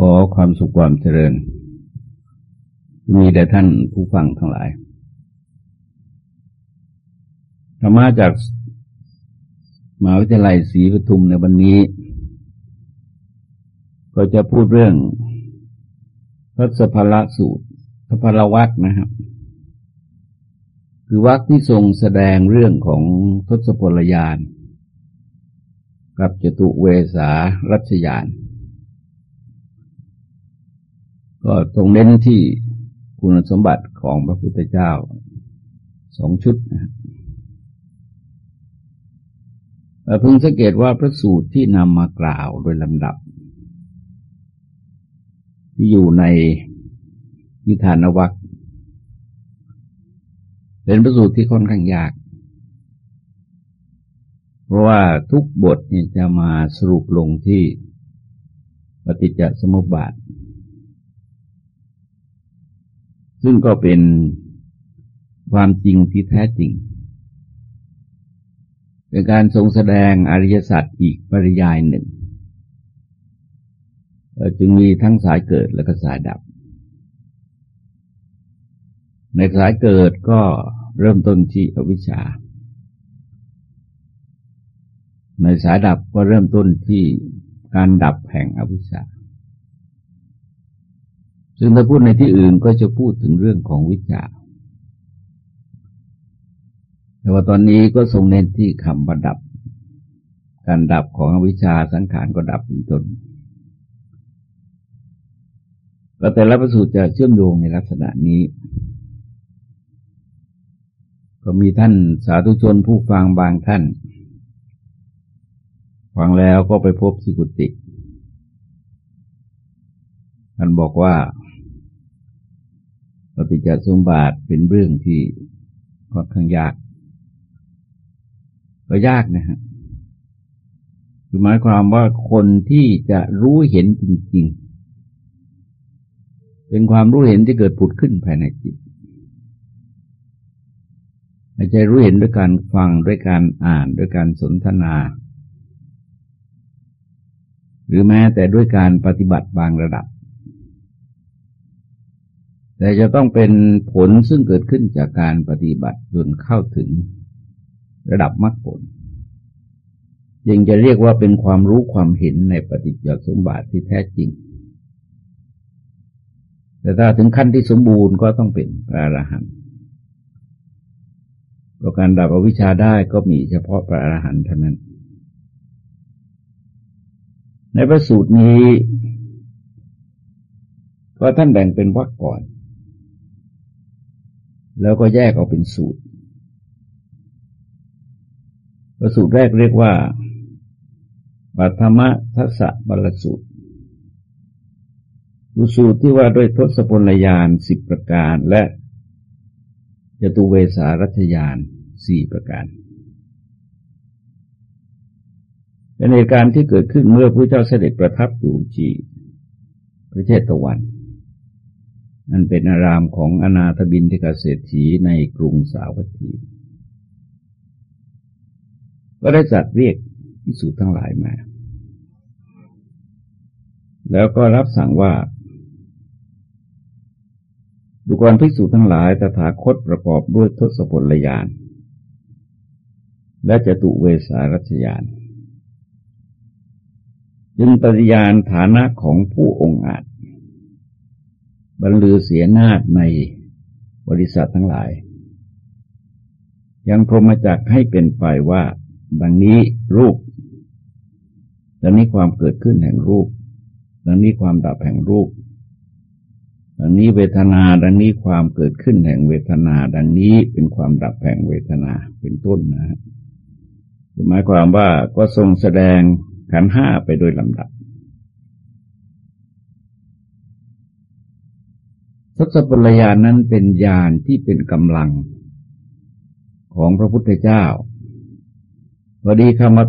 ขอความสุขความเจริญ มีแต่ท่านผู้ฟังทั้งหลายธรรมะจากมหาวิทยาลัยศรีปทุมในวันนี้ ก็จะพูดเรื่องพระสภละสูตรพระพลวัตนะครับ คือวักที่ทรงแสดงเรื่องของทศพลยาน กับจตุเวสารัชยาน ก็ตรงเน้นที่คุณสมบัติของพระพุทธเจ้าสองชุดนะครับเพิ่งสังเกตว่าพระสูตรที่นำมากล่าวโดยลำดับ ที่อยู่ในวิธานวัคเป็นพระสูตรที่ค่อนข้างยาก เพราะว่าทุกบทเนี่ยจะมาสรุปลงที่ปฏิจจสมุปบาท ซึ่งก็เป็นความจริงที่แท้จริง เป็นการทรงแสดงอริยสัจอีกปริยายหนึ่ง จึงมีทั้งสายเกิดและก็สายดับ ในสายเกิดก็เริ่มต้นที่อวิชชา ในสายดับก็เริ่มต้นที่การดับแห่งอวิชชา ซึ่งถ้าพูดในที่อื่นก็จะพูดถึงเรื่องของวิจาแต่ว่าตอนนี้ก็ทรงเน้นที่คำประดับ การดับของอวิชชาสังขารก็ดับเป็นต้นก็แต่ละประสูตรจะเชื่อมโยงในลักษณะนี้ ก็มีท่านสาธุชนผู้ฟังบางท่าน ฟังแล้วก็ไปพบสิกุติท่านบอกว่า ปฏิจจสมบาทเป็นเรื่องที่ค่อนข้างยาก ก็ยากนะฮะคือหมายความว่าคนที่จะรู้เห็นจริง ๆ เป็นความรู้เห็นที่เกิดผุดขึ้นภายในจิตไม่ใช่รู้เห็นด้วยการฟังด้วยการอ่านด้วยการสนทนา หรือแม้แต่ด้วยการปฏิบัติบางระดับ แต่จะต้องเป็นผลซึ่งเกิดขึ้นจากการปฏิบัติจนเข้าถึงระดับมรรคผลยังจะเรียกว่าเป็นความรู้ความเห็นในปฏิจจสมบัติที่แท้จริง แต่ถ้าถึงขั้นที่สมบูรณ์ก็ต้องเป็นพระอรหันต์เพระการดับอวิชชาได้ก็มีเฉพาะพระอรหันต์เท่านั้น ในพระสูตรนี้ ก็ท่านแบ่งเป็นวรรคก่อน แล้วก็แยกออกเป็นสูตรประสูตรแรกเรียกว่าปัทมะทัศบรสูตรรูสูตรที่ว่าด้วยทศพลยานสิบประการและจตุเวสารัชยานสี่ประการเป็นเหตุการณ์ที่เกิดขึ้นเมื่อพระเจ้าเสด็จประทับอยู่ที่ประเทศตะวัน นั่นเป็นอารามของอนาถบินทิกาเศรษฐีในกรุงสาวัตถี ก็ได้จัดเรียกพิสูจทั้งหลายมา แล้วก็รับสั่งว่าดูกรภิกษุทั้งหลายตถาคตประกอบด้วยทศพลยาน และจตุเวสารัชยาน จึงปฏิญาณฐานะของผู้องค์อาจ บรรลือเสียนาฏในบริษัททั้งหลาย ยังพรหมจักให้เป็นไปว่า ดังนี้รูป ดังนี้ความเกิดขึ้นแห่งรูป ดังนี้ความดับแห่งรูป ดังนี้เวทนา ดังนี้ความเกิดขึ้นแห่งเวทนา ดังนี้เป็นความดับแห่งเวทนาเป็นต้นนะฮะหมายความว่าก็ทรงแสดงขันห้าไปโดยลำดับ ทศพลยานนั้นเป็นญาณที่เป็นกำลังของพระพุทธเจ้าพอดีคำว่า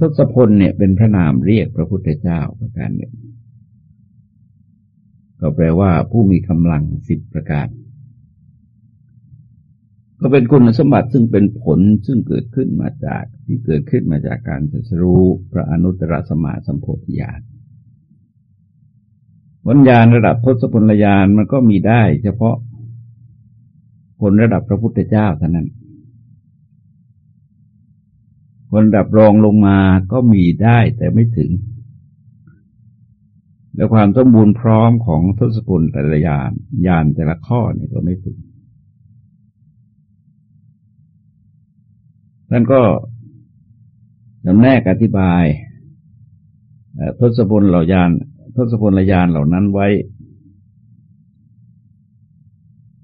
ทศพลเนี่ยเป็นพระนามเรียกพระพุทธเจ้าประการหนึ่งก็แปลว่าผู้มีกำลังสิบประการ ก็เป็นคุณสมบัติซึ่งเป็นผลซึ่งเกิดขึ้นมาจากที่เกิดขึ้นมาจากการตรัสรู้พระอนุตตรสมาสัมโพธิญาณ ผลญาณระดับทศพลญาณมันก็มีได้เฉพาะคนระดับพระพุทธเจ้าเท่านั้น คนระดับรองลงมาก็มีได้แต่ไม่ถึง และความสมบูรณ์พร้อมของทศพลแต่ละญาณญาณแต่ละข้อเนี่ยก็ไม่ถึงท่านก็จำแนกอธิบายทศพลเหล่ายาน ทศพลยานเหล่านั้นไว้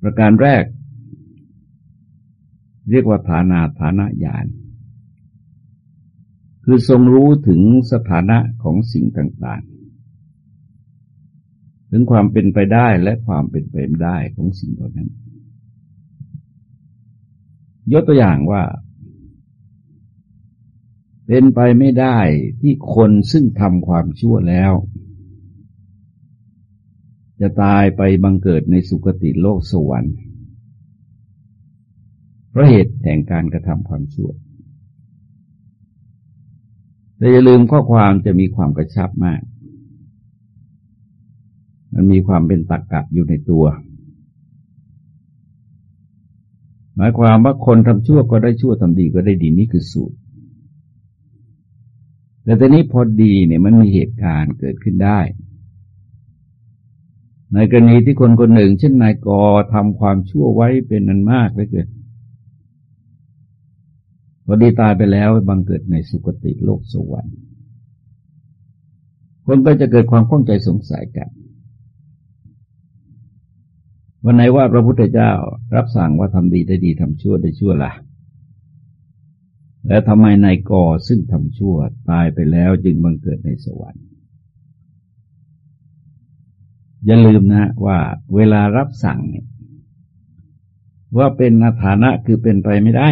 ประการแรก เรียกว่าฐานาฐานะญาณคือทรงรู้ถึงสถานะของสิ่งต่าง ๆ ถึงความเป็นไปได้และความเป็นไปไม่ได้ของสิ่งเหล่านั้น ยกตัวอย่างว่า เป็นไปไม่ได้ที่คนซึ่งทำความชั่วแล้ว จะตายไปบังเกิดในสุคติโลกสวรรค์เพราะเหตุแห่งการกระทำความชั่วแต่อย่าลืมข้อความจะมีความกระชับมาก มันมีความเป็นตักกะอยู่ในตัว หมายความว่าคนทำชั่วก็ได้ชั่วทำดีก็ได้ดีนี่คือสูตร แต่ตอนนี้พอดีเนี่ยมันมีเหตุการณ์เกิดขึ้นได้ ในกรณีที่คนคนหนึ่ง เช่นนายกอทำความชั่วไว้เป็นนันมากเลยเกิดพอดีตายไปแล้วบังเกิดในสุคติโลกสวรรค์คนก็จะเกิดความข้องใจสงสัยกัน วันไหนว่าพระพุทธเจ้ารับสั่งว่าทำดีได้ดีทำชั่วได้ชั่วละ่ะ แล้วทำไมนายกอซึ่งทำชั่วตายไปแล้วจึงบังเกิดในสวรรค์ อย่าลืมนะว่าเวลารับสั่งเนี่ยว่าเป็นอาฐานะคือเป็นไปไม่ได้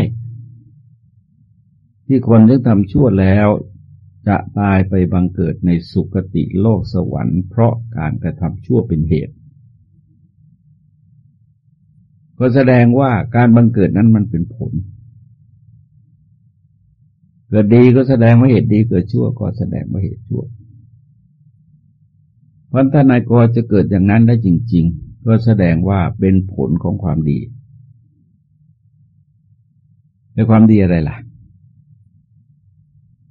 ที่คนที่ทำชั่วแล้วจะตายไปบังเกิดในสุคติโลกสวรรค์ เพราะการกระทำชั่วเป็นเหตุ ก็แสดงว่าการบังเกิดนั้นมันเป็นผล เกิดดีก็แสดงว่าเหตุดี เกิดชั่วก็แสดงว่าเหตุชั่ว พันธนายกจะเกิดอย่างนั้นได้จริง ๆ ก็แสดงว่าเป็นผลของความดีในความดีอะไรล่ะ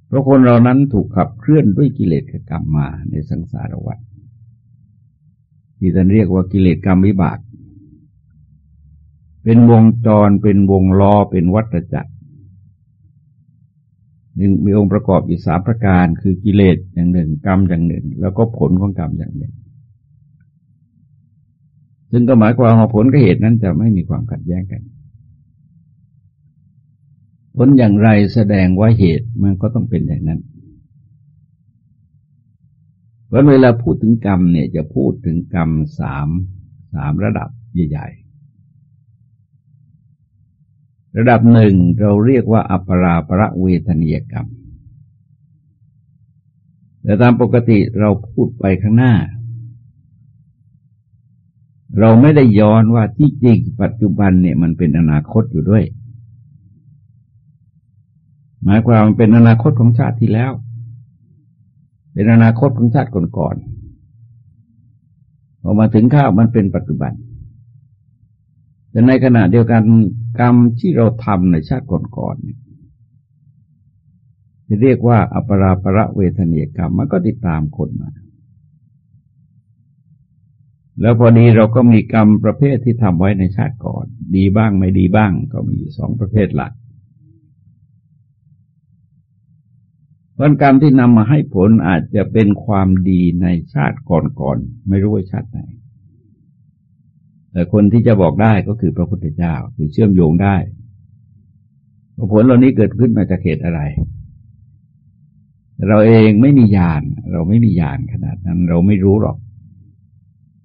เพราะคนเรานั้นถูกขับเคลื่อนด้วยกิเลสกรรมมาในสังสารวัฏที่ท่านเรียกว่ากิเลสกรรมวิบาก เป็นวงจรเป็นวงล้อเป็นวัฏจักร หนึ่งมีองค์ประกอบอยู่สามประการคือกิเลสอย่างหนึ่ง กรรมอย่างหนึ่ง แล้วก็ผลของกรรมอย่างหนึ่ง ซึ่งก็หมายความว่าผลกับเหตุนั้นจะไม่มีความขัดแย้งกัน ผลอย่างไรแสดงว่าเหตุมันก็ต้องเป็นอย่างนั้นเพราะเวลาพูดถึงกรรมเนี่ยจะพูดถึงกรรมสามสามระดับใหญ่ ระดับหนึ่งเราเรียกว่าอัปราประเวทนียกรรม แต่ตามปกติเราพูดไปข้างหน้า เราไม่ได้ย้อนว่าที่จริงปัจจุบันเนี่ยมันเป็นอนาคตอยู่ด้วย หมายความมันเป็นอนาคตของชาติที่แล้ว เป็นอนาคตของชาติก่อนๆพอมาถึงข้าวมันเป็นปัจจุบัน แต่ในขณะเดียวกันกรรมที่เราทำในชาติก่อนๆเนี่ยจะเรียกว่า อปราประเวทนียกรรมมันก็ติดตามคนมา แล้วพอดีเราก็มีกรรมประเภทที่ทำไว้ในชาติก่อน ดีบ้างไม่ดีบ้าง ก็มีสองประเภทหลักผลกรรมที่นำมาให้ผลอาจจะเป็นความดีในชาติก่อนๆไม่รู้ว่าชาติไหน แต่คนที่จะบอกได้ก็คือพระพุทธเจ้าคือเชื่อมโยงได้ผลเหล่านี้เกิดขึ้นมาจากเหตุอะไร เราเองไม่มีญาณเราไม่มีญาณขนาดนั้น เราไม่รู้หรอก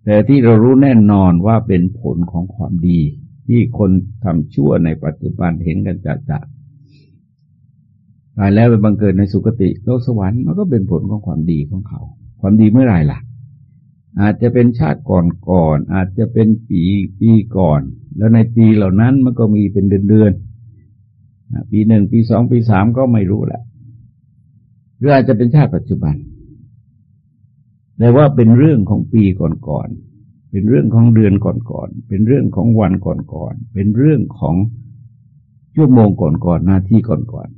แต่ที่เรารู้แน่นอนว่าเป็นผลของความดี ที่คนทำชั่วในปัจจุบันเห็นกันจัดจัดตายแล้วไปบังเกิดในสุคติโลกสวรรค์มันก็เป็นผลของความดีของเขา ความดีเมื่อไรล่ะ อาจจะเป็นชาติก่อนก่อน อาจจะเป็นปีปีก่อน แล้วในปีเหล่านั้นมันก็มีเป็นเดือนเดือนปีหนึ่งปีสองปีสามก็ไม่รู้แหละหรืออาจจะเป็นชาติปัจจุบัน แต่ว่าเป็นเรื่องของปีก่อนๆ เป็นเรื่องของเดือนก่อนๆ เป็นเรื่องของวันก่อนๆ เป็นเรื่องของชั่วโมงก่อนๆ นาทีก่อน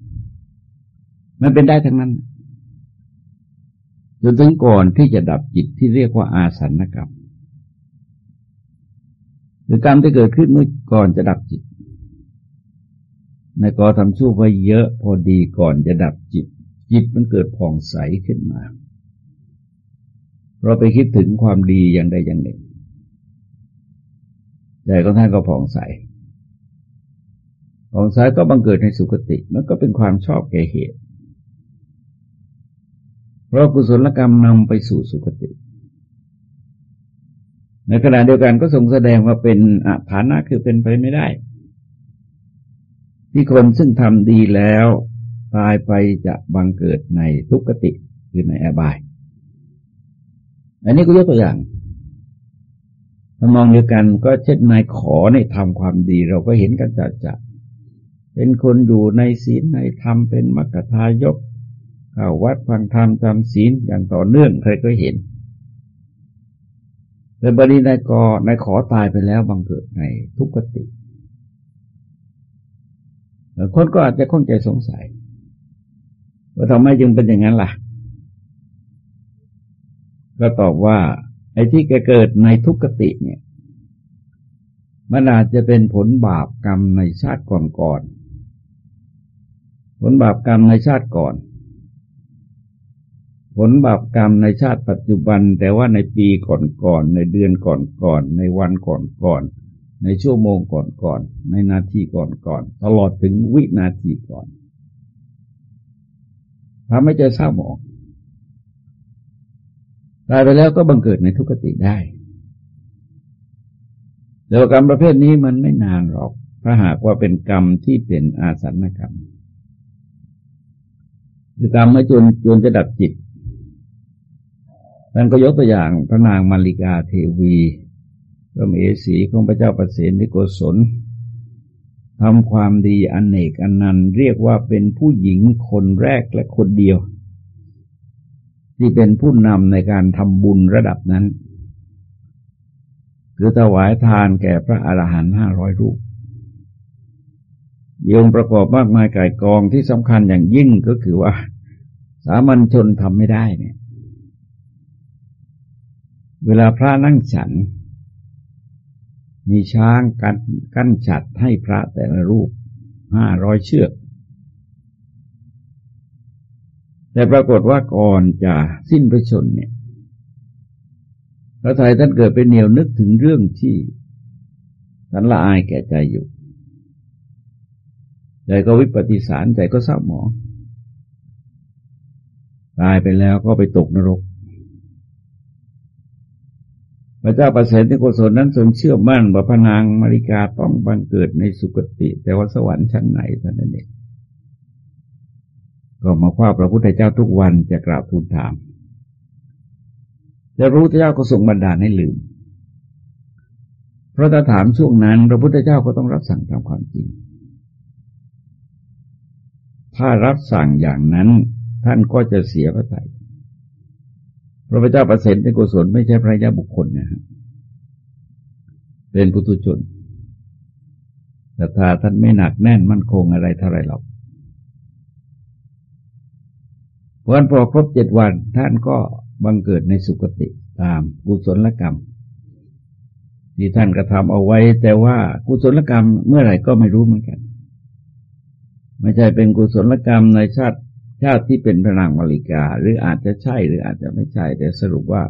ๆ มันเป็นได้ทั้งนั้น จนถึงก่อนที่จะดับจิตที่เรียกว่าอาสันกรรมคือกรรมที่เกิดขึ้นเมื่อก่อนจะดับจิตในกอทำชั่วไปเยอะพอดีก่อนจะดับจิต จิตมันเกิดผ่องใสขึ้นมา เราไปคิดถึงความดีอย่างใดอย่างหนึ่งใจของท่านก็ผ่องใสผ่องใสก็บังเกิดในสุคติ มันก็เป็นความชอบแก่เหตุ เพราะกุศลกรรมนำไปสู่สุคติ ในขณะเดียวกันก็ทรงแสดงว่าเป็นอฐานะคือเป็นไปไม่ได้ ที่คนซึ่งทำดีแล้วตายไปจะบังเกิดในทุกขติคือในอบาย อันนี้ก็ยกตัวอย่างถ้ามองเดียวกันก็เช่นนายขอในทำความดีเราก็เห็นกันจัดจะเป็นคนอยู่ในศีลในธรรมเป็นมรรคทายก เข้าวัดฟังธรรมจำศีลอย่างต่อเนื่องใครก็เห็นแต่บรินายกนายขอตายไปแล้วบังเกิดในทุกขติคนก็อาจจะข้องใจสงสัย ว่าทำไมจึงเป็นอย่างนั้นล่ะ ก็ตอบว่า ไอ้ที่แกเกิดในทุกขติเนี่ย มันอาจจะเป็นผลบาปกรรมในชาติก่อนๆผลบาปกรรมในชาติก่อน ผลบาปกรรมในชาติปัจจุบัน แต่ว่าในปีก่อนๆในเดือนก่อนๆในวันก่อนๆในชั่วโมงก่อนๆในนาทีก่อนๆตลอดถึงวินาทีก่อนทำให้ใจเศร้าหมองตายไปแล้วก็บังเกิดในทุกขติได้แต่กรรมประเภทนี้มันไม่นานหรอก ถ้าหากว่าเป็นกรรมที่เป็นอาสันกรรม คือกรรมเมื่อจนจนจะดับจิต ท่นก็ยกตัวอย่างพระนางมาริกาเทวีพระเมสีของพระเจ้าประเสนิโกศลทำความดีอนเนกอันนันเรียกว่าเป็นผู้หญิงคนแรกและคนเดียว ที่เป็นผู้นำในการทำบุญระดับนั้น คือถวายทานแก่พระอรหันต์ห้าร้อยรูปยงประกอบมากมายไก่กองที่สำคัญอย่างยิ่งก็คือว่า สามัญชนทำไม่ได้เนี่ย เวลาพระนั่งฉัน มีช้างกันกั้นฉัดให้พระแต่ละรูปห้าร้อยเชือก แต่ปรากฏว่าก่อนจะสิ้นพระชนเนี่ยพระไทยท่านเกิดเป็นเหนียวนึกถึงเรื่องที่ท่านละอายแก่ใจอยู่ใจก็วิปฏิสารใจก็เศร้าหมองตายไปแล้วก็ไปตกนรก พ ระเจ้าประเสริฐในโกศลนั้นทรงเชื่อมั่นว่าพนางมาริกาต้องบังเกิดในสุคติ แต่ว่าสวรรค์ชั้นไหนท่านนั้นเองก็มาคว้าพระพุทธเจ้าทุกวันจะกราบทูลถามแต่พระเจ้าก็ส่งบรรดาลให้ลืม เพราะถ้าถามช่วงนั้น พระพุทธเจ้าก็ต้องรับสั่งตามความจริง ถ้ารับสั่งอย่างนั้นท่านก็จะเสียพระทัย พระพุทธเจ้าประเสริฐในกุศลไม่ใช่พระยาบุคคลนะฮะเป็นปุถุชนแต่ถ้าท่านไม่หนักแน่นมั่นคงอะไรเท่าไรหรอกวันพอครบเจ็ดวันท่านก็บังเกิดในสุคติตามกุศลกรรม ที่ท่านกระทำเอาไว้ แต่ว่ากุศลกรรมเมื่อไหร่ก็ไม่รู้เหมือนกัน ไม่ใช่เป็นกุศลกรรมในชาติ ชาติที่เป็นพระนางมาริกา หรืออาจจะใช่หรืออาจจะไม่ใช่ แต่สรุปว่า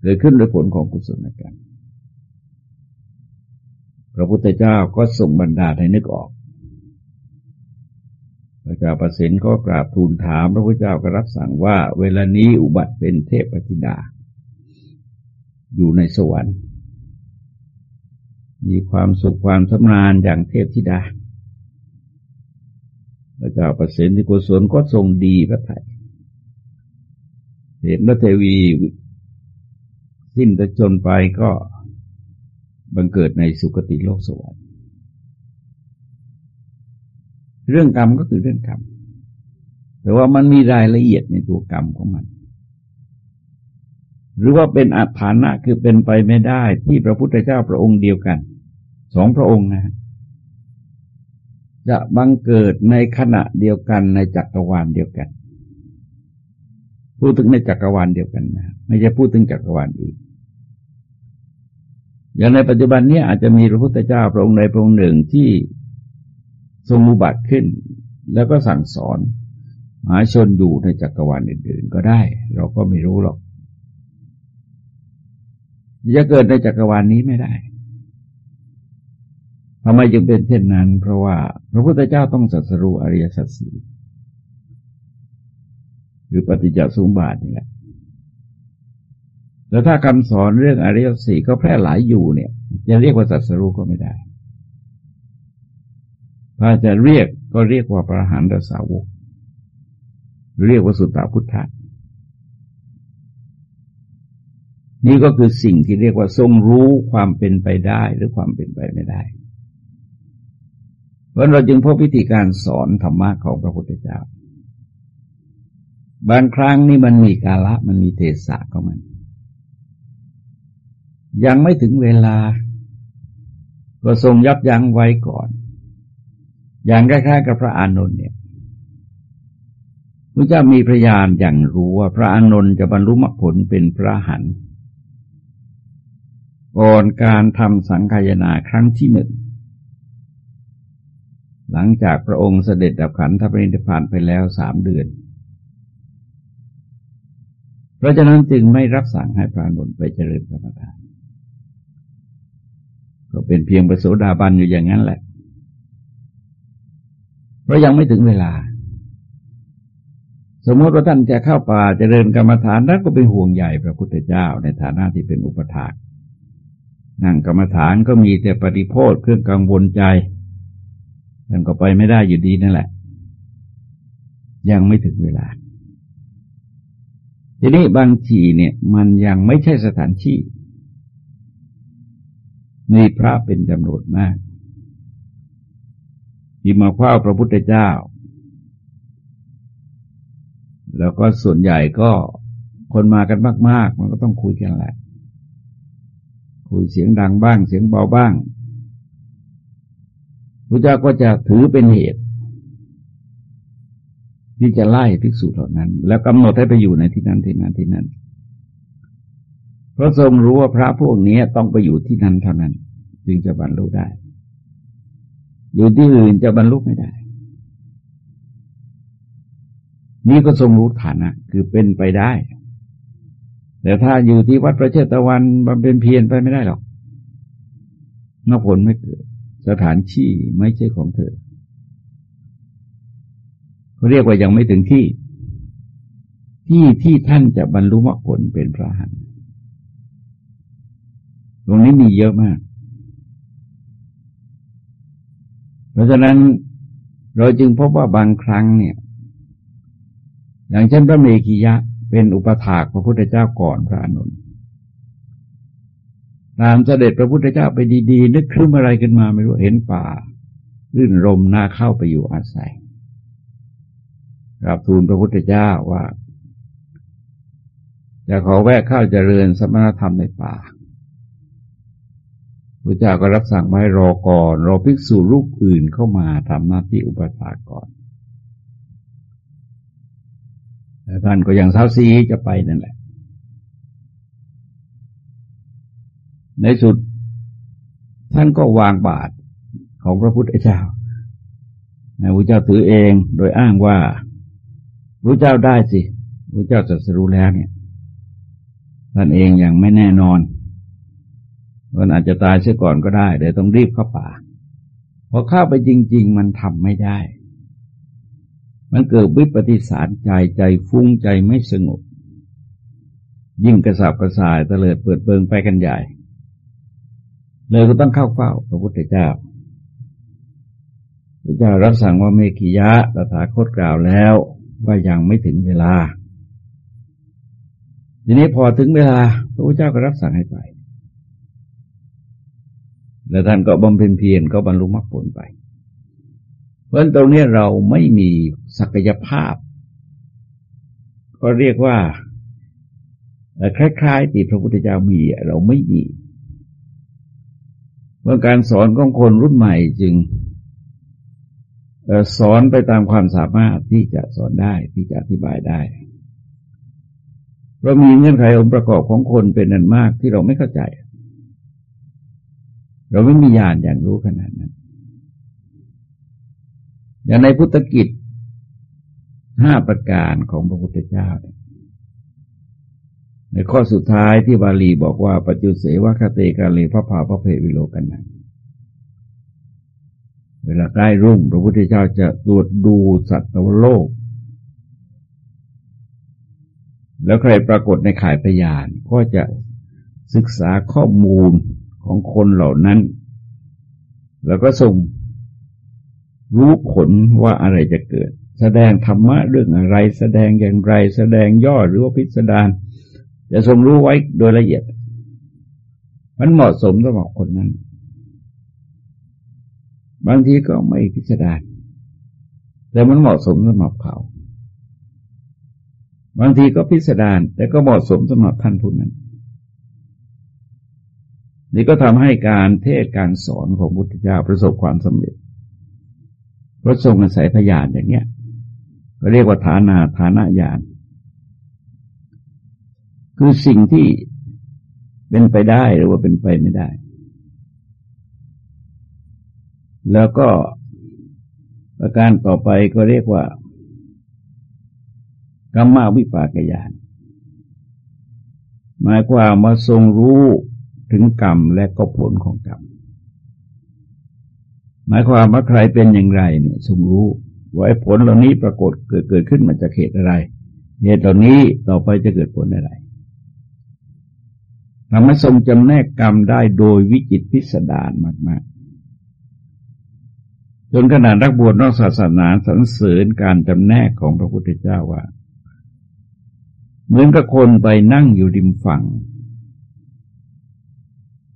เกิดขึ้นโดยผลของกุศลกรรมพระพุทธเจ้าก็ส่งบรรดาให้นึกออก พระเจ้าประสิทธิ์ก็กราบทูลถาม พระพุทธเจ้าก็รับสั่งว่า เวลานี้อุบัติเป็นเทพธิดา อยู่ในสวรรค์ มีความสุขความสำราญอย่างเทพธิดา ระเจ้าประสิทธิ์ที่กุศลก็ทรงดีพระไทยเห็นพระเทวีสิ้นตะจนไปก็บังเกิดในสุคติโลกสวรรค์ เรื่องกรรมก็คือเรื่องกรรม แต่ว่ามันมีรายละเอียดในตัวกรรมของมัน หรือว่าเป็นอัฐานะคือเป็นไปไม่ได้ที่พระพุทธเจ้าพระองค์เดียวกัน สองพระองค์นะ จะบังเกิดในขณะเดียวกันในจักรวาลเดียวกัน พูดถึงในจักรวาลเดียวกันนะไม่ใช่พูดถึงจักรวาลอื่นอย่างในปัจจุบันนี้อาจจะมีพระพุทธเจ้าพระองค์ใดพระองค์หนึ่งที่ทรงมุบัติขึ้น แล้วก็สั่งสอนมหาชนอยู่ในจักรวาลอื่น ๆ ก็ได้ เราก็ไม่รู้หรอกจะเกิดในจักรวาลนี้ไม่ได้ ทำไมจึงเป็นเช่นนั้น เพราะว่าพระพุทธเจ้าต้องสัสรู้อริยสัจสี่หรือปฏิจจสมบาทนี่แหละแล้วถ้าคำสอนเรื่องอริยสัจสี่ก็แพร่หลายอยู่เนี่ยจะเรียกว่าสัสรู้ก็ไม่ได้ ถ้าจะเรียกก็เรียกว่าพระหันตสาวก เรียกว่าสุตตาพุทธะนี่ก็คือสิ่งที่เรียกว่าทรงรู้ความเป็นไปได้หรือความเป็นไปไม่ได้ เพราะเราจึงพบวิธีการสอนธรรมะของพระพุทธเจ้า บางครั้งนี่มันมีกาละมันมีเทศะของมัน ยังไม่ถึงเวลา ก็ทรงยับยั้งไว้ก่อน อย่างคล้ายๆกับพระอานนท์เนี่ยพระเจ้ามีพระญาณอย่างรู้ว่าพระอานนท์จะบรรลุมรรคผลเป็นพระหันก่อนการทำสังขายนาครั้งที่หนึ่ง หลังจากพระองค์เสด็จดับขันธปรินิพานไปแล้วสามเดือน เพราะฉะนั้นจึงไม่รับสั่งให้พระนนท์ไปเจริญกรรมฐาน ก็เป็นเพียงประโสดาบันอยู่อย่างนั้นแหละ เพราะยังไม่ถึงเวลา สมมติว่าท่านจะเข้าป่าเจริญกรรมฐานนั้นก็เป็นห่วงใหญ่พระพุทธเจ้าในฐานะที่เป็นอุปถากนั่งกรรมฐานก็มีแต่ปฏิโพธเครื่องกังวลใจ ท่านก็ไปไม่ได้อยู่ดีนั่นแหละ ยังไม่ถึงเวลา ทีนี้บางทีเนี่ย มันยังไม่ใช่สถานที่มีพระเป็นจำนวนมาก ที่มาเฝ้าพระพุทธเจ้า แล้วก็ส่วนใหญ่ก็คนมากันมาก ๆ มันก็ต้องคุยกันแหละ คุยเสียงดังบ้าง เสียงเบาบ้าง พระเจ้าก็จะถือเป็นเหตุ ที่จะไล่ภิกษุเหล่านั้น แล้วกำหนดให้ไปอยู่ในที่นั้นที่นั้นที่นั้นพระทรงรู้ว่าพระพวกนี้ต้องไปอยู่ที่นั้นเท่านั้น จึงจะบรรลุได้ อยู่ที่อื่นจะบรรลุไม่ได้ นี่ก็ทรงรู้ฐานะ คือเป็นไปได้ แต่ถ้าอยู่ที่วัดประเชตะวันบำเพ็ญเพียรไปไม่ได้หรอกนอกผลไม่เกิด สถานที่ไม่ใช่ของเธอเขาเรียกว่ายังไม่ถึงที่ ที่ที่ท่านจะบรรลุมรรคผลเป็นพระหันตรงนี้มีเยอะมาก เพราะฉะนั้นเราจึงพบว่าบางครั้งเนี่ย อย่างเช่นพระเมขียะเป็นอุปถากพระพุทธเจ้าก่อนพระอนุน ตามเสด็จพระพุทธเจ้าไปดีๆ นึกครึ้มอะไรขึ้นมาไม่รู้เห็นป่า รื่นรมน่าเข้าไปอยู่อาศัยกราบทูลพระพุทธเจ้าว่าจะขอแวะเข้าเจริญสมณธรรมในป่าพระเจ้าก็รับสั่งไว้รอก่อน รอภิกษุรูปอื่นเข้ามาทำหน้าที่อุปถากก่อนแต่ท่านก็ยังเท้าซีจะไปนั่นแหละ ในสุด ท่านก็วางบาทของพระพุทธเจ้าพระเจ้าถือเองโดยอ้างว่าพระเจ้าได้สิพระเจ้าจะสรู้แล้วเนี่ย ท่านเองยังไม่แน่นอนวันอาจจะตายเสียก่อนก็ได้เดี๋ยวต้องรีบเข้าป่าพอเข้าไปจริง ๆ มันทำไม่ได้ มันเกิดวิปฏิสารใจใจฟุ้งใจไม่สงบ ยิ่งกระสับกระส่ายเตลิดเปิดเบิงไปกันใหญ่ เลยก็ต้องเข้าเฝ้าพระพุทธเจ้าพระเจ้ารับสั่งว่าเมขิยะตถาคตกล่าวแล้วว่ายังไม่ถึงเวลา ทีนี้พอถึงเวลา พระพุทธเจ้าก็รับสั่งให้ไป แล้วท่านก็บำเพ็ญเพียรก็บรรลุมรรคผลไป เพราะตรงนี้เราไม่มีศักยภาพ ก็เรียกว่าคล้ายๆที่พระพุทธเจ้ามีเราไม่มี เมื่อการสอนของคนรุ่นใหม่จึงสอนไปตามความสามารถที่จะสอนได้ที่จะอธิบายได้เรามีเงื่อนไของค์ประกอบของคนเป็นนันมากที่เราไม่เข้าใจ เราไม่มีญาณอย่างรู้ขนาดนั้น อย่างในพุทธกิจห้าประการของพระพุทธเจ้า ในข้อสุดท้ายที่บาลีบอกว่าปัจจุเสวะคเตกาเลพระพาพระเพวิโลกันนั้นเวลาใกล้รุ่งพระพุทธเจ้าจะตรวจดูสัตว์โลก แล้วใครปรากฏในข่ายพยานก็จะศึกษาข้อมูลของคนเหล่านั้น แล้วก็ส่งรู้ผลว่าอะไรจะเกิด แสดงธรรมะเรื่องอะไร แสดงอย่างไร แสดงย่อหรือว่าพิสดาร จะทรงรู้ไว้โดยละเอียด มันเหมาะสมสำหรับคนนั้น บางทีก็ไม่พิสดารแต่มันเหมาะสมสำหรับเขา บางทีก็พิสดารแต่ก็เหมาะสมสำหรับท่านผู้นั้น นี่ก็ทำให้การเทศการสอนของพุทธเจ้าประสบความสำเร็จพระทรงอาศัยพยานอย่างเนี้ยก็เรียกว่าฐานาฐานะญาณ คือสิ่งที่เป็นไปได้หรือว่าเป็นไปไม่ได้ แล้วก็ประการต่อไปก็เรียกว่ากรรมวิปากยาน หมายความมาทรงรู้ถึงกรรมและก็ผลของกรรม หมายความว่าใครเป็นอย่างไรเนี่ยทรงรู้ว่าผลเหล่านี้ปรากฏเกิดเกิดขึ้นมาจากเหตุอะไร เหตุเหล่านี้ต่อไปจะเกิดผลอะไร ทำให้ทรงจำแนกกรรมได้โดยวิจิตพิสดารมาก ๆ จนขนาดนักบวชนอกศาสนาสรรเสริญการจำแนกของพระพุทธเจ้าว่า เหมือนกับคนไปนั่งอยู่ริมฝั่ง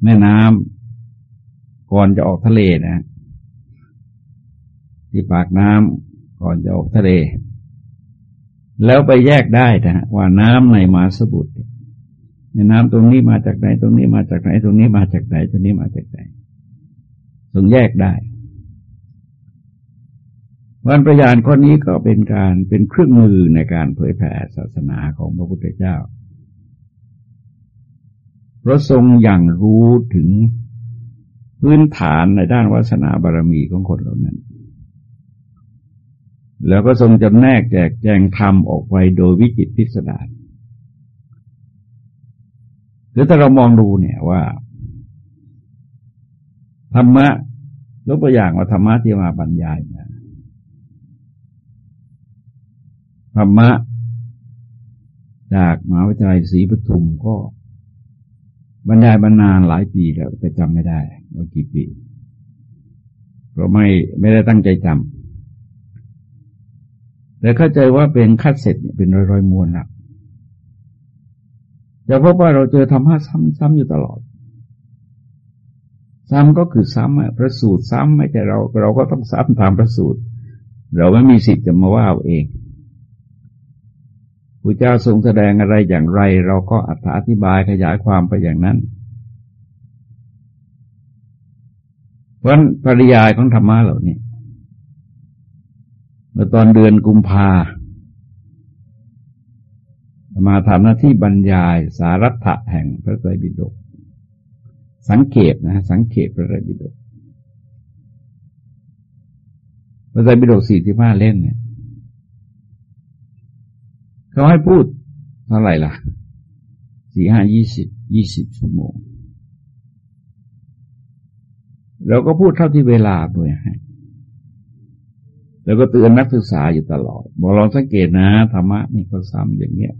แม่น้ำก่อนจะออกทะเลนะ ที่ปากน้ำก่อนจะออกทะเล แล้วไปแยกได้นะว่าน้ำในมาสบุตร นน้ำตรงนี้มาจากไหน ตรงนี้มาจากไหน ตรงนี้มาจากไหน ตรงนี้มาจากไหนตรงแยกได้วันประยานข้อนี้ก็เป็นการเป็นเครื่องมือในการเผยแผ่ศาสนาของพระพุทธเจ้าพระทรงอย่างรู้ถึงพื้นฐานในด้านวาสนาบารมีของคนเหล่านั้น แล้วก็ทรงจำแนกแจกแจงธรรมออกไปโดยวิจิตพิสดาร รือถ้าเรามองดูเนี่ยว่า ธรรมะยกตัวอย่างว่าธรรมะที่มาบรรยายนะธรรมะจากมหาวิทยาลัยศรีปทุมก็บรรยายบรรนานหลายปีแล้วแต่จำไม่ได้ว่ากี่ปีเพราะไม่ไม่ได้ตั้งใจจำแต่เข้าใจว่าเป็นคัดเสร็จเป็นร้อยๆมวนละ จะพบว่าเราเจอธรรมะซ้ำๆอยู่ตลอด ซ้ำก็คือซ้ำพระสูตรซ้ำไม่ใช่เราเราก็ต้องซ้ำตามพระสูตร เราไม่มีสิทธิ์จะมาว่าเอาเองพระเจ้าทรงแสดงอะไรอย่างไร เราก็อธิบายขยายความไปอย่างนั้น เพราะปริยายของธรรมะเหล่านี้เมื่อตอนเดือนกุมภา มาทำหน้าที่บรรยายสารัตถะแห่งพระไตรปิฎกสังเกตนะสังเกตพระไตรปิฎกพระไตรปิฎกสี่ที่ห้าเล่มเนี่ยเขาให้พูดเท่าไหร่ล่ะสี่ห้ายี่สิบยี่สิบชั่วโมงเราก็พูดเท่าที่เวลาด้วยให้แล้วก็เตือนนักศึกษาอยู่ตลอดบอกลองสังเกตนะธรรมะนี่ก็ซ้ำอย่างเงี้ย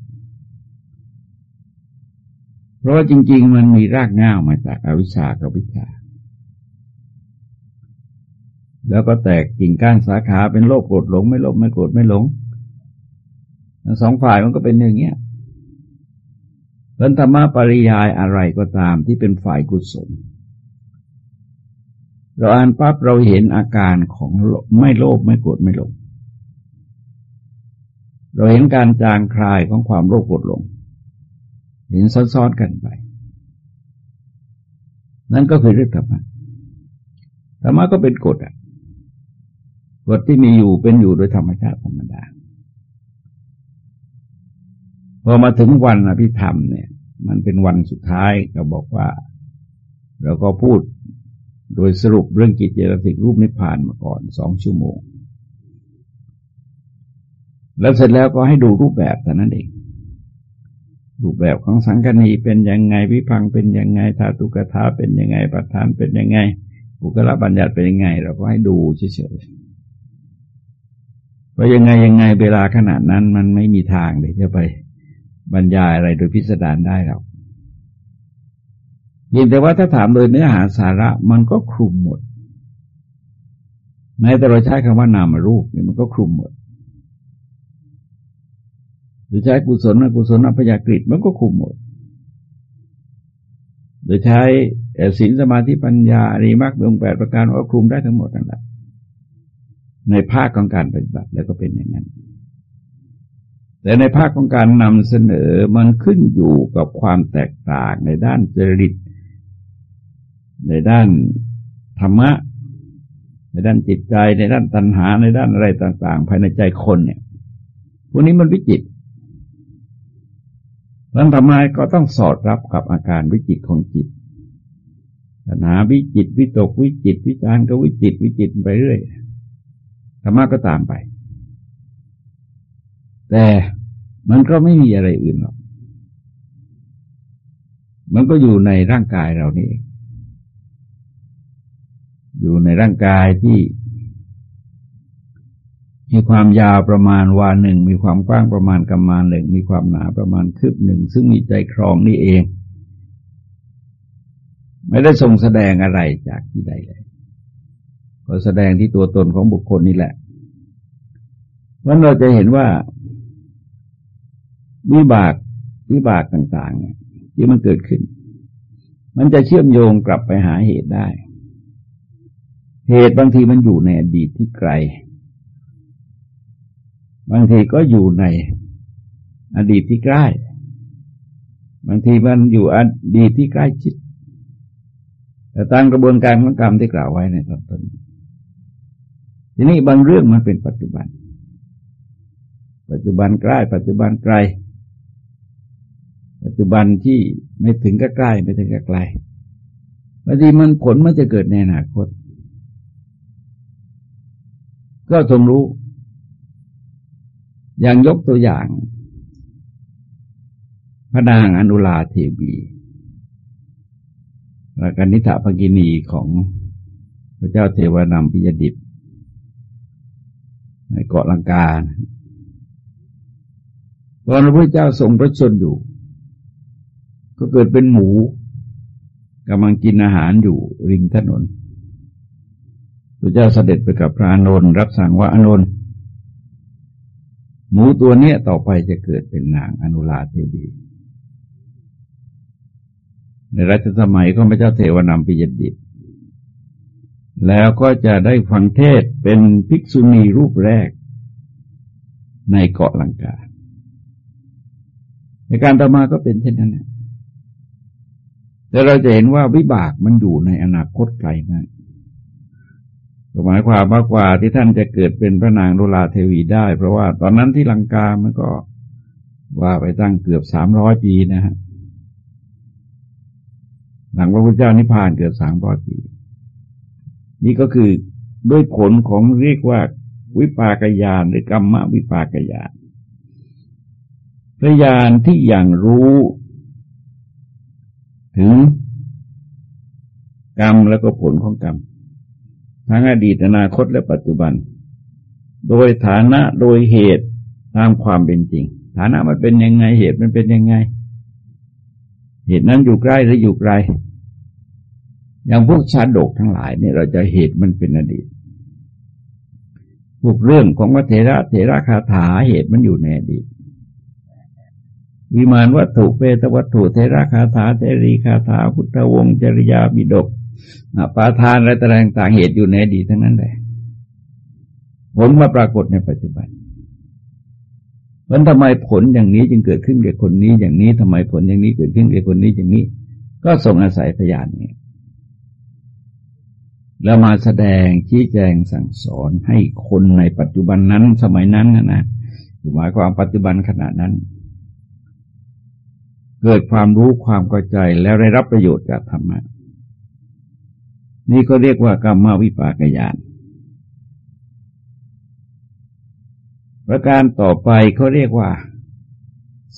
เพราะว่าจริง ๆ มันมีรากง่ามาจากอาวิชชากับวิชา แล้วก็แตกกิ่งก้านสาขาเป็นโลภโกรธหลง ไม่โลภไม่โกรธไม่หลงสองฝ่ายมันก็เป็นอย่างเงี้ยเรื่องธรรมะปริยายอะไรก็ตามที่เป็นฝ่ายกุศล เราอ่านปั๊บเราเห็นอาการของไม่โลภไม่โกรธไม่หลง เราเห็นการจางคลายของความโลภโกรธหลง เห็นซ้อนๆกันไป นั่นก็คือเรื่องธรรมะธรรมะก็เป็นกฎอะกฎที่มีอยู่เป็นอยู่โดยธรรมชาติธรรมดาพอมาถึงวันอภิธรรมเนี่ย มันเป็นวันสุดท้ายก็บอกว่า เราก็พูดโดยสรุปเรื่องกิจเจตสิกรูปนิพพานมาก่อนสองชั่วโมง แล้วเสร็จแล้วก็ให้ดูรูปแบบแต่นั้นเอง รูปแบบของสังกณีเป็นยังไง วิพังเป็นยังไงธาตุกถาเป็นยังไงประธานเป็นยังไงบุคลบัญญัติเป็นยังไง เราก็ให้ดูเฉยๆว่ายังไงยังไงเวลาขนาดนั้นมันไม่มีทางเลยจะไปบรรยายอะไรโดยพิสดารได้หรอกยิ่งแต่ว่าถ้าถามโดยเนื้อหาสาระมันก็คลุมหมดแม้แต่เราใช้คำว่านามรูปเนี่ยมันก็คลุมหมด หรือใช้กุศลอกุศลอภยากฤิมันก็คุมหมด หรือใช้ศีลสมาธิปัญญาอริมักองแปดประการก็คุมได้ทั้งหมดนั่นแหละในภาคของการปฏิบัติแล้วก็เป็นอย่างนั้น แต่ในภาคของการนำเสนอมันขึ้นอยู่กับความแตกต่างในด้านจริต ในด้านธรรมะ ในด้านจิตใจ ในด้านตัณหาในด้านอะไรต่าง ๆ ภายในใจคนเนี่ยพวกนี้มันวิจิตร นธรรมะก็ต้องสอดรับกับอาการวิจิตของจิตตัณหาวิจิตวิตกวิจิตวิจารก็วิจิตวิจิตไปเรื่อยธรรมะก็ตามไป แต่มันก็ไม่มีอะไรอื่นหรอก มันก็อยู่ในร่างกายเรานี่เองอยู่ในร่างกายที่ มีความยาวประมาณวาหนึ่ง มีความกว้างประมาณกำมาหนึ่ง มีความหนาประมาณคืบหนึ่ง ซึ่งมีใจครองนี่เอง ไม่ได้ทรงแสดงอะไรจากที่ใดเลย ก็แสดงที่ตัวตนของบุคคลนี่แหละวันเราจะเห็นว่า วิบากวิบากต่าง ๆ เนี่ย ที่มันเกิดขึ้น มันจะเชื่อมโยงกลับไปหาเหตุได้ เหตุบางทีมันอยู่ในอดีตที่ไกล บางทีก็อยู่ในอดีตที่ใกล้ บางทีมันอยู่อดีตที่ใกล้ชิดแต่ตามกระบวนการของกรรมที่กล่าวไว้ในตอนต้นทีนี้บางเรื่องมันเป็นปัจจุบัน ปัจจุบันใกล้ ปัจจุบันไกล ปัจจุบันที่ไม่ถึงก็ใกล้ไม่ถึงก็ไกลบางทีมันผลมันจะเกิดในอนาคต ก็ทรงรู้ อย่างยกตัวอย่าง พระนางอนุลาเทวีและกนิธาภกินีของพระเจ้าเทวานำพิยดิตในเกาะลังกาตอนพระเจ้าทรงพระชนอยู่ ก็เกิดเป็นหมูกำลังกินอาหารอยู่ริมถนนพระเจ้าเสด็จไปกับพระอานนท์รับสั่งว่าอานนท์ หมูตัวเนี้ยต่อไปจะเกิดเป็นนางอนุลาเทวีในรัชสมัยของพระเจ้าเทวนำปิยดิตแล้วก็จะได้ฟังเทศเป็นภิกษุณีรูปแรกในเกาะลังกา ในการต่อมาก็เป็นเช่นนั้นแต่เราจะเห็นว่าวิบากมันอยู่ในอนาคตไกลมาก หมายความว่ากกว่าที่ท่านจะเกิดเป็นพระนางโรลาเทวีได้ เพราะว่าตอนนั้นที่ลังกามันก็ว่าไปตั้งเกือบสามร้อยปีนะฮะหลังพระพุทธเจ้านิพพานเกือบสามร้อยปี นี่ก็คือด้วยผลของเรียกว่าวิปากยานหรือกรรมวิปากยานพระญาณที่อย่างรู้ ถึงกรรมแล้วก็ผลของกรรม ทั้งอดีตอนาคตและปัจจุบัน โดยฐานะโดยเหตุตามความเป็นจริง ฐานะมันเป็นยังไงเหตุมันเป็นยังไง เหตุนั้นอยู่ใกล้หรืออยู่ไกล อย่างพวกชาดกทั้งหลายเนี่ยเราจะเหตุมันเป็นอดีตพวกเรื่องของวัเทระเทระคาถาเหตุมันอยู่ในอดีตวิมานวัตถุเปตวัตถุเทระคาถาเทรีคาถาพุทธวงศ์จริยาบิดก ปาทานอะไรต่างๆเหตุอยู่ในอดีตทั้งนั้นเลยผลมาปรากฏในปัจจุบันมันทำไมผลอย่างนี้จึงเกิดขึ้นแก่คนนี้อย่างนี้ทำไมผลอย่างนี้เกิดขึ้นแก่คนนี้อย่างนี้ ก็ส่งอาศัยพยานนี้แล้วมาแสดงชี้แจงสั่งสอนให้คนในปัจจุบันนั้นสมัยนั้นนะหมายความปัจจุบันขณะนั้น เกิดความรู้ความเข้าใจแล้วได้รับประโยชน์จากธรรมะ นี่ก็เรียกว่ากรรมวิปากยานประการต่อไปเขาเรียกว่า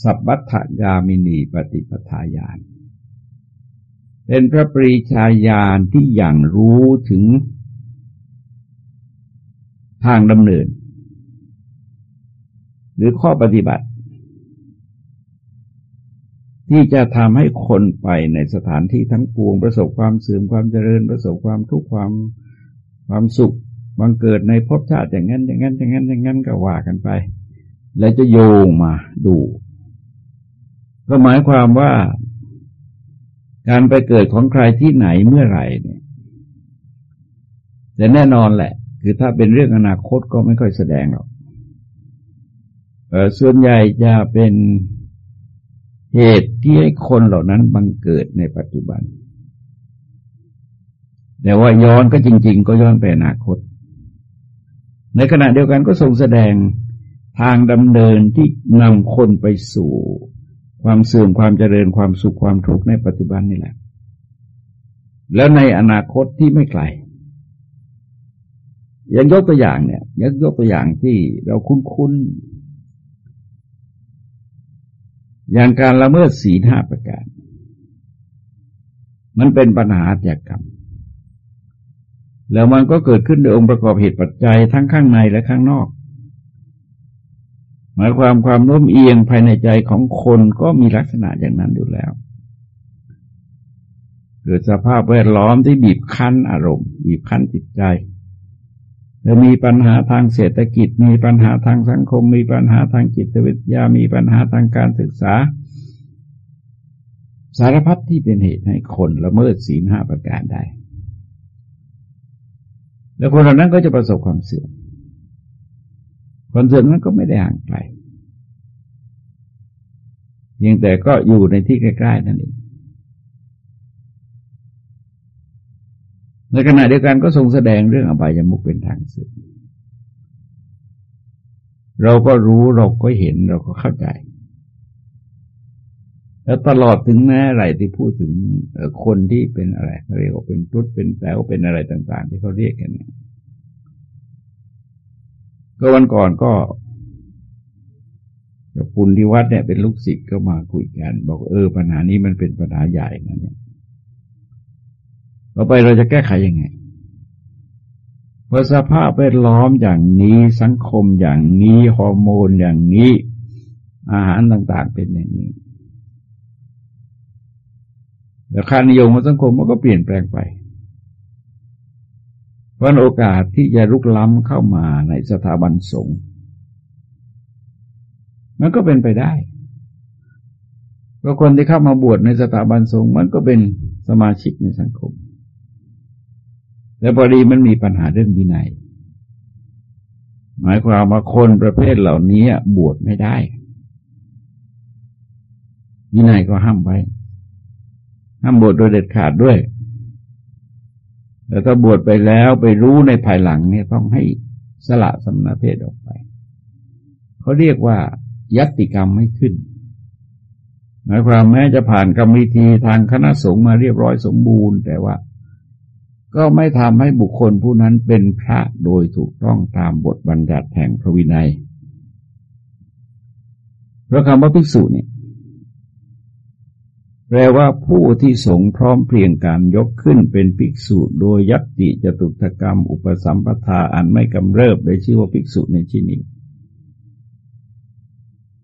สัพพัทธกามินีปฏิปทาญาณเป็นพระปรีชาญาณที่อย่างรู้ถึงทางดำเนิน หรือข้อปฏิบัติ ที่จะทำให้คนไปในสถานที่ทั้งปวง ประสบความเสื่อมความเจริญ ประสบความทุกข์ความความสุขบังเกิดในภพชาติอย่างนั้น อย่างนั้น อย่างนั้น อย่างนั้นก็ว่ากันไป แล้วจะโยงมาดู ก็หมายความว่า การไปเกิดของใครที่ไหนเมื่อไหร่เนี่ยแต่แน่นอนแหละ คือถ้าเป็นเรื่องอนาคตก็ไม่ค่อยแสดงหรอกส่วนใหญ่จะเป็น เหตุที่ให้คนเหล่านั้นบังเกิดในปัจจุบัน แต่ว่าย้อนก็จริง ๆ ก็ย้อนไปอนาคต ในขณะเดียวกันก็ทรงแสดงทางดำเนินที่นำคนไปสู่ ความเสื่อมความเจริญความสุขความทุกข์ในปัจจุบันนี่แหละ แล้วในอนาคตที่ไม่ไกลยังยกตัวอย่างเนี่ยยักยกตัวอย่างที่เราคุ้นๆ อย่างการละเมิดสีห้าประการ มันเป็นปัญหาจากกรรม แล้วมันก็เกิดขึ้นโดยองค์ประกอบเหตุปัจจัยทั้งข้างในและข้างนอก หมายความความโน้มเอียงภายในใจของคนก็มีลักษณะอย่างนั้นอยู่แล้ว เกิดสภาพแวดล้อมที่บีบคั้นอารมณ์ บีบคั้นจิตใจ และมีปัญหาทางเศรษฐกิจ มีปัญหาทางสังคม มีปัญหาทางจิตวิทยา มีปัญหาทางการศึกษา สารพัดที่เป็นเหตุให้คนละเมิดศีลห้าประการได้ แล้วคนเหล่านั้นก็จะประสบความเสื่อมความเสื่อมนั้นก็ไม่ได้ห่างไกลเพียงแต่ก็อยู่ในที่ใกล้ๆนั่นเอง ในขณะเดียวกันก็ทรงแสดงเรื่องอบายมุกเป็นทางสื่อเราก็รู้เราก็เห็นเราก็เข้าใจ แล้วตลอดถึงแม้อะไรที่พูดถึงคนที่เป็นอะไรเขาเรียกว่าเป็นตุ๊ดเป็นแปวเป็นอะไรต่าง ๆ ที่เขาเรียกกันเนี่ยก็วันก่อนก็กับคุณที่วัดเนี่ยเป็นลูกศิษย์ก็มาคุยกัน บอกเออปัญหานี้มันเป็นปัญหาใหญ่นะเนี่ย ต่อไปเราจะแก้ไขยังไงพอสภาพแวดล้อมอย่างนี้สังคมอย่างนี้ฮอร์โมนอย่างนี้ อาหารต่าง ๆ เป็นอย่างนี้แล้วค่านิยมของสังคมมันก็เปลี่ยนแปลงไปพราะโอกาสที่จะลุกล้ำเข้ามาในสถาบันสงฆ์มันก็เป็นไปได้เพราะคนที่เข้ามาบวชในสถาบันสงฆ์มันก็เป็นสมาชิกในสังคม แล้วพอดีมันมีปัญหาเรื่องวินัย หมายความว่าคนประเภทเหล่านี้บวชไม่ได้ วินัยก็ห้ามไว้ ห้ามบวชโดยเด็ดขาดด้วย แต่ถ้าบวชไปแล้วไปรู้ในภายหลังเนี่ยต้องให้สละสมณเพศออกไป เขาเรียกว่ายัตติกรรมไม่ขึ้นหมายความแม้จะผ่านกรรมวิธีทางคณะสงฆ์มาเรียบร้อยสมบูรณ์ แต่ว่า ก็ไม่ทำให้บุคคลผู้นั้นเป็นพระโดยถูกต้องตามบทบัญญัติแห่งพระวินัยเพราะคำว่าภิกษุเนี่ยแปลว่าผู้ที่สงพร้อมเพรียงการยกขึ้นเป็นภิกษุโดยยัตติจตุถกรรม อุปสัมปทาอันไม่กำเริบโดยชื่อว่าภิกษุในที่นี้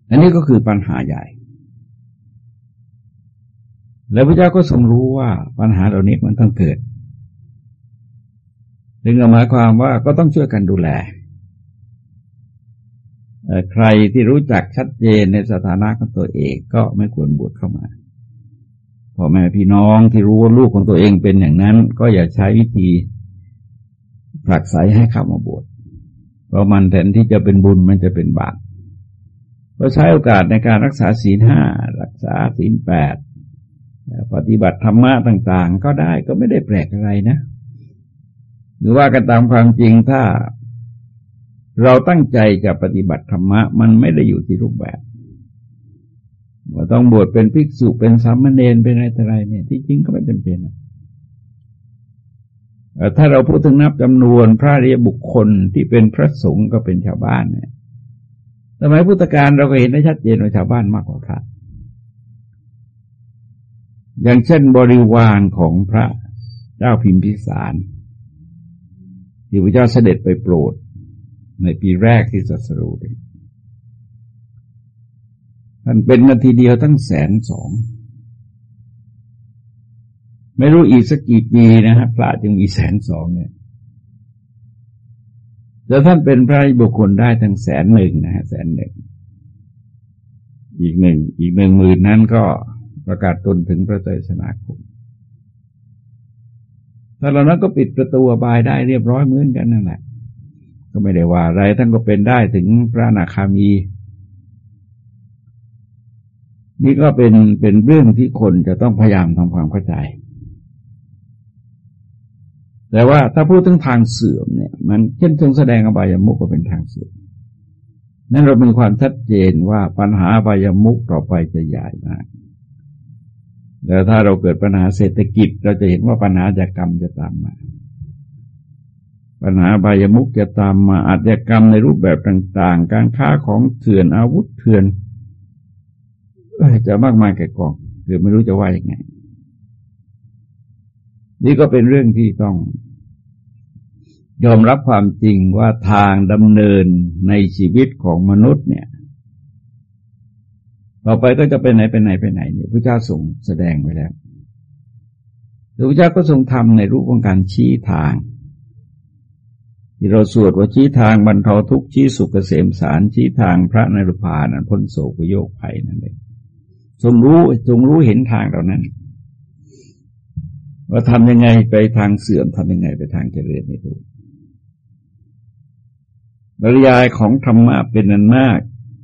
อันนี้ก็คือปัญหาใหญ่ แล้วพระเจ้าก็ทรงรู้ว่าปัญหาเหล่านี้มันต้องเกิด ดึงหมายความว่าก็ต้องช่วยกันดูแลใครที่รู้จักชัดเจนในสถานะของตัวเองก็ไม่ควรบวชเข้ามาพ่อแม่พี่น้องที่รู้ว่าลูกของตัวเองเป็นอย่างนั้น ก็อย่าใช้วิธีผลักไสให้เข้ามาบวชเพราะมันแทนที่จะเป็นบุญมันจะเป็นบาปเราใช้โอกาสในการรักษาศีลห้ารักษาศีลแปดปฏิบัติธรรมะต่าง ๆ ก็ได้ก็ไม่ได้แปลกอะไรนะ หรือว่ากันตามความจริงถ้า เราตั้งใจจะปฏิบัติธรรมะ มันไม่ได้อยู่ที่รูปแบบว่าต้องบวชเป็นภิกษุเป็นสามเณรเป็นอะไรต่ออะไรเนี่ย ที่จริงก็ไม่จำเป็นนะถ้าเราพูดถึงนับจำนวนพระเรียบุคคลที่เป็นพระสงฆ์ก็เป็นชาวบ้านเนี่ยสมัยพุทธกาลเราก็เห็นได้ชัดเจนว่าชาวบ้านมากกว่าพระอย่างเช่นบริวารของพระเจ้าพิมพิสาร ที่พระเจ้าเสด็จไปโปรด ในปีแรกที่สัสรูเท่านเป็นนาทีเดียวตั้งแสนสอง ไม่รู้อีกสักกี่ปีนะครับพระจึงมีแสนสองเนี่ยแล้วท่านเป็นพระบุคคลได้ทั้งแสนหนึ่งนะฮะแสนหนึ่งอีกหนึ่งอีกหนึ่งหมื่นนั้นก็ประกาศตนถึงพระเตสนาคม ถ้าเรานั้นก็ปิดประตูบายได้เรียบร้อยเหมือนกันนั่นแหละ ก็ไม่ได้ว่าอะไรท่านก็เป็นได้ถึงพระนาคามี นี่ก็เป็นเป็นเรื่องที่คนจะต้องพยายามทำความเข้าใจ แต่ว่าถ้าพูดถึงทางเสื่อมเนี่ย มันเช่นทรงแสดงอบายมุกก็เป็นทางเสื่อมนั้นเรามีความชัดเจนว่าปัญหาอบายมุกต่อไปจะใหญ่มาก แล้วถ้าเราเกิดปัญหาเศรษฐกิจ เราจะเห็นว่าปัญหาจากกรรมจะตามมา ปัญหาบายมุกจะตามมาอาชญากรรมในรูปแบบต่าง ๆ การค้าของเถื่อนอาวุธเถื่อนจะมากมายแก่กองคือไม่รู้จะว่าอย่างไง นี่ก็เป็นเรื่องที่ต้อง ยอมรับความจริงว่าทางดำเนินในชีวิตของมนุษย์เนี่ย ต่อไปก็จะไปไหนไปไหนไปไหนเนี่ยพระเจ้าทรงแสดงไว้แล้วพระเจ้าก็ทรงทำในรูปของการชี้ทาง ที่เราสวดว่าชี้ทางบรรเทาทุกข์ชี้สุขเกษมสารชี้ทางพระนรพานั้นพ้นโศกโยกภัยนั่นเองทรงรู้ทรงรู้เห็นทางเหล่านั้น ว่าทำยังไงไปทางเสื่อมทำยังไงไปทางเจริญไม่รู้บริยายของธรรมะเป็นนันมาก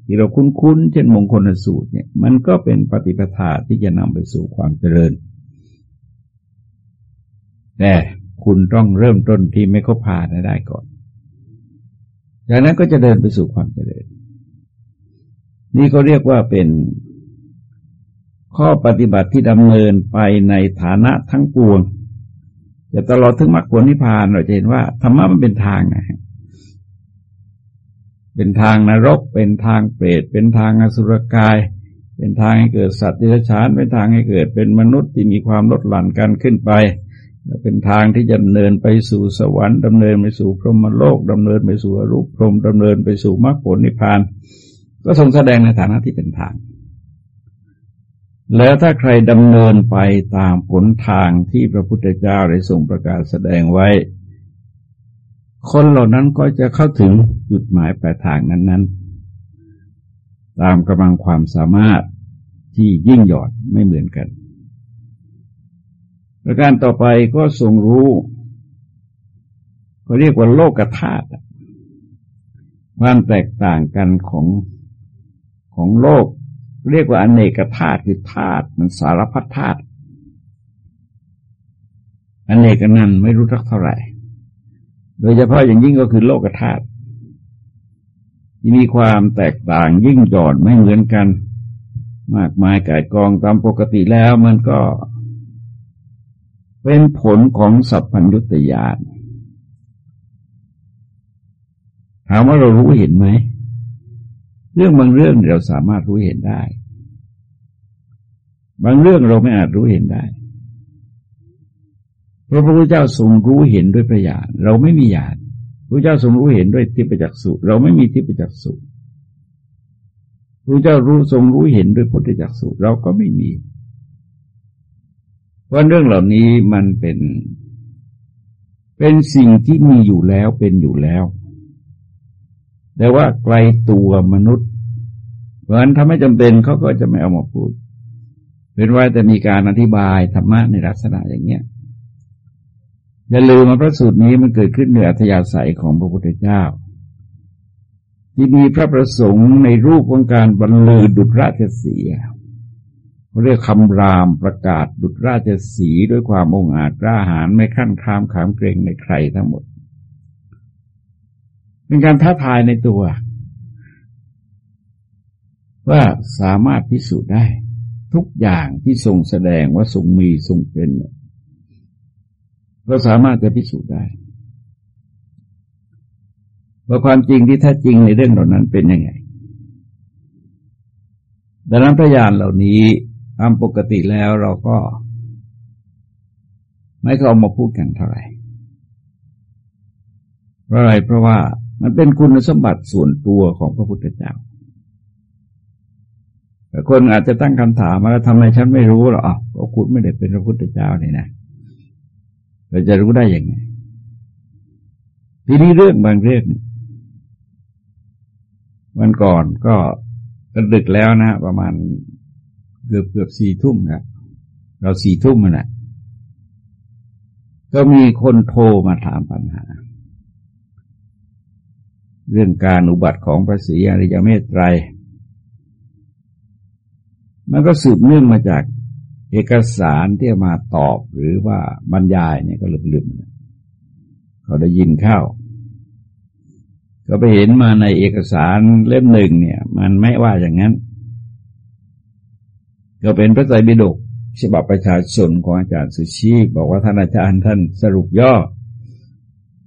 ที่เราคุ้นๆ เช่นมงคลสูตรเนี่ย มันก็เป็นปฏิปทาที่จะนำไปสู่ความเจริญ แต่คุณต้องเริ่มต้นที่ไม่เข้าพาได้ก่อนจากนั้นก็จะเดินไปสู่ความเจริญ นี่ก็เรียกว่าเป็นข้อปฏิบัติที่ดำเนินไปในฐานะทั้งปวงจะตลอดถึงมรรคผลนิพพานเราจะเห็นว่าธรรมะมันเป็นทางนะ เป็นทางนรก เป็นทางเปรต เป็นทางอสุรกาย เป็นทางให้เกิดสัตว์ที่ฉานเป็นทางให้เกิดเป็นมนุษย์ที่มีความลดหลั่นกันขึ้นไป เป็นทางที่จะดำเนินไปสู่สวรรค์ดำเนินไปสู่พรหมโลกดำเนินไปสู่อรูปพรหมดำเนินไปสู่มรรคผลนิพพาน ก็ทรงแสดงในฐานะที่เป็นทาง แล้วถ้าใครดำเนินไปตามผลทางที่พระพุทธเจ้าได้ทรงประกาศแสดงไว้ คนเหล่านั้นก็จะเข้าถึงจุดหมายปลายทางนั้นๆ ตามกำลังความสามารถที่ยิ่งหยอดไม่เหมือนกัน ประการต่อไปก็ทรงรู้เขาเรียกว่าโลกธาตุความแตกต่างกันของของโลก เรียกว่าอเนกธาตุคือธาตุมันสารพัดธาตุอเนกนั้นไม่รู้ทักเท่าไหร่ โดยเฉพาะอย่างยิ่งก็คือโลกธาตุที่มีความแตกต่างยิ่งหย่อนไม่เหมือนกัน มากมายกายกองตามปกติแล้วมันก็ เป็นผลของสัพพัญญุตยานถามว่าเรารู้เห็นไหม เรื่องบางเรื่องเราสามารถรู้เห็นได้ บางเรื่องเราไม่อาจรู้เห็นได้ พราะพระพุทธเจ้าทรงรู้เห็นด้วยประญาณเราไม่มีญาณพระเจ้าทรงรู้เห็นด้วยทิพยจักษุเราไม่มีทิพยจักษุพระเจ้ารู้ทรงรู้เห็นด้วยพุทธจักษุเราก็ไม่มีเพราะเรื่องเหล่านี้มันเป็น เป็นสิ่งที่มีอยู่แล้วเป็นอยู่แล้ว แต่ว่าไกลตัวมนุษย์ เพราะฉะนั้นถ้าไม่จำเป็นเขาก็จะไม่เอามาพูดเป็นว่าจะมีการอธิบายธรรมะในลักษณะอย่างเนี้ย อย่าลืมมาพระสูตรนี้มันเกิดขึ้นเหนืออัธยาศัยของพระพุทธเจ้า ที่มีพระประสงค์ในรูปของการบรรลือดุจราชสีเขาเรียกคำรามประกาศดุจราชสีด้วยความองอาจกล้าหาญไม่ขั้นคามขามเกรงในใครทั้งหมด เป็นการท้าทายในตัว ว่าสามารถพิสูจน์ได้ ทุกอย่างที่ทรงแสดงว่าทรงมีทรงเป็นเราสามารถจะพิสูจน์ได้ว่าความจริงที่แท้จริงในเรื่องเหล่านั้นเป็นยังไง ดังนั้นพยานเหล่านี้ตามปกติแล้วเราก็ ไม่ก็เอามาพูดกันเท่าไหร่เพราะอะไรเพราะว่ามันเป็นคุณสมบัติส่วนตัวของพระพุทธเจ้าแต่คนอาจจะตั้งคำถามมาแล้วทำไมฉันไม่รู้หรออ๋อคุณไม่ได้เป็นพระพุทธเจ้านี่นะ เราจะรู้ได้ยังไง ทีนี้เรื่องบางเรื่องวันก่อนก็กดึกแล้วนะประมาณเกือบเกือบสี่ทุ่มนะเราสี่ทุ่มนแหละก็มีคนโทรมาถามปัญหา เรื่องการอุบัติของพระศรีอริยเมตไตร มันก็สืบเนื่องมาจาก เอกสารที่มาตอบหรือว่าบรรยายเนี่ยก็ลืมๆเขาได้ยินเข้า ก็ไปเห็นมาในเอกสารเล่มหนึ่งเนี่ย มันไม่ว่าอย่างนั้น ก็เป็นพระไตรปิฎกฉบับประชาชนของอาจารย์สุชีบอกว่าท่านอาจารย์ท่านสรุปย่อ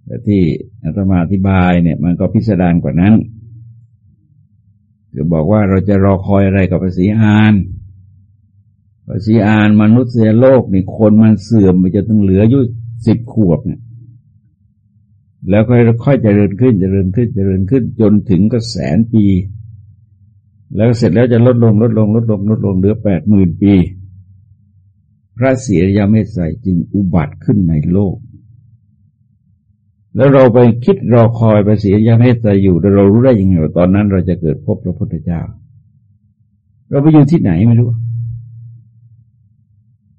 แต่ที่อาตมาอธิบายเนี่ยมันก็พิสดารกว่านั้นคือบอกว่าเราจะรอคอยอะไรกับภาษีอาน ภาษีอานมนุษยโลกนี่คนมันเสื่อมมันจะต้องเหลืออยู่สิบขวบเนี่ย แล้วค่อยค่อยเจริญขึ้นเจริญขึ้นเจริญขึ้น จนถึงก็แสนปี แล้วเสร็จแล้วจะลดลงลดลงลดลงลดลงเหลือแปดหมื่นปี พระเสียยาเมสใส่จึงอุบัติขึ้นในโลก แล้วเราไปคิดรอคอยพระเสียยาเมสใส่อยู่เรารู้ได้ยังไงว่าตอนนั้นเราจะเกิดพบพระพุทธเจ้า เราไปอยู่ที่ไหนไม่รู้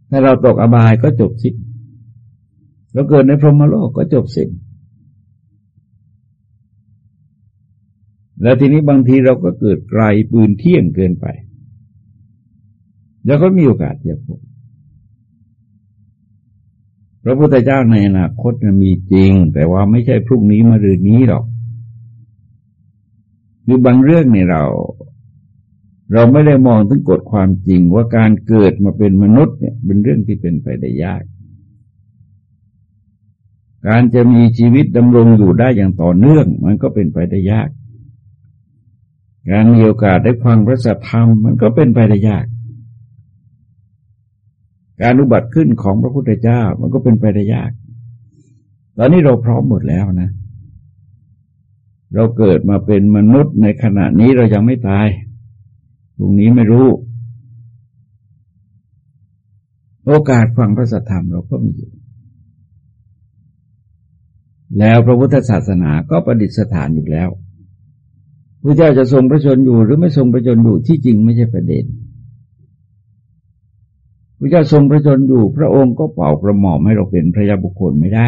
ถ้าเราตกอบายก็จบสิ้นเราเกิดในพรหมโลกก็จบสิ้นแล้วทีนี้บางทีเราก็เกิดไกลปืนเที่ยงเกินไป แล้วก็มีโอกาสจะพบพระพุทธเจ้าในอนาคตมีจริง แต่ว่าไม่ใช่พรุ่งนี้มารืนนี้หรอกคือบางเรื่องเนี่ยเรา เราไม่ได้มองถึงกฎความจริงว่าการเกิดมาเป็นมนุษย์เนี่ยเป็นเรื่องที่เป็นไปได้ยาก การจะมีชีวิตดำรงอยู่ได้อย่างต่อเนื่อง มันก็เป็นไปได้ยาก การมีโอกาสได้ฟังพระสัทธรรมมันก็เป็นไปได้ยาก การอุบัติขึ้นของพระพุทธเจ้ามันก็เป็นไปได้ยาก ตอนนี้เราพร้อมหมดแล้วนะ เราเกิดมาเป็นมนุษย์ในขณะนี้เรายังไม่ตาย ตรงนี้ไม่รู้ โอกาสฟังพระสัทธรรมเราก็มีอยู่ แล้วพระพุทธศาสนาก็ประดิษฐานอยู่แล้วพระเจ้าจะทรงพระชนอยู่หรือไม่ทรงพระชนอยู่ที่จริงไม่ใช่ประเด็นพระเจ้าทรงพระชนอยู่ พระองค์ก็เป่ากระหม่อมให้เราเป็นพระยาบุคคลไม่ได้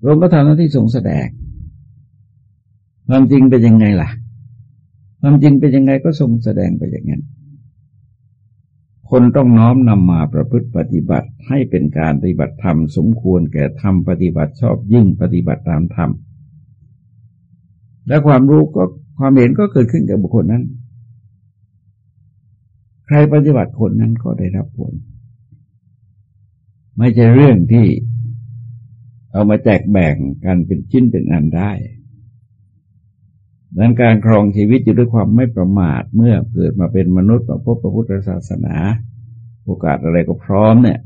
พระองค์ก็ทำหน้าที่ทรงแสดงความจริงเป็นยังไงล่ะ ความจริงเป็นยังไงก็ทรงแสดงไปอย่างนั้น คนต้องน้อมนำมาประพฤติปฏิบัติให้เป็นการปฏิบัติธรรมสมควรแก่ธรรมปฏิบัติชอบยิ่งปฏิบัติตามธรรมและความรู้ก็ความเห็นก็เกิดขึ้นกับบุคคลนั้น ใครปฏิบัติคนนั้นก็ได้รับผล ไม่ใช่เรื่องที่เอามาแจกแบ่งกันเป็นชิ้นเป็นอันได้ ดังการครองชีวิตอยู่ด้วยความไม่ประมาทเมื่อเกิดมาเป็นมนุษย์มาพบพระพุทธศาสนา โอกาสอะไรก็พร้อมเนี่ย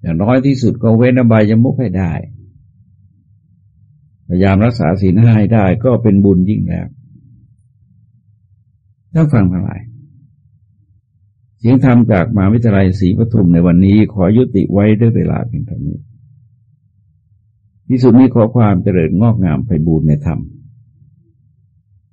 อย่างน้อยที่สุดก็เว้นอบายมุกให้ได้ พยายามรักษาศีลห้าให้ได้ก็เป็นบุญยิ่งแล้วท่านฟังทั้งหลายเสียงธรรมจากมหาวิทยาลัยศรีปทุมในวันนี้ขอยุติไว้ด้วยเวลาเพียงเท่านี้ ที่สุดนี้ขอความเจริญงอกงามไปบูรณนธรรม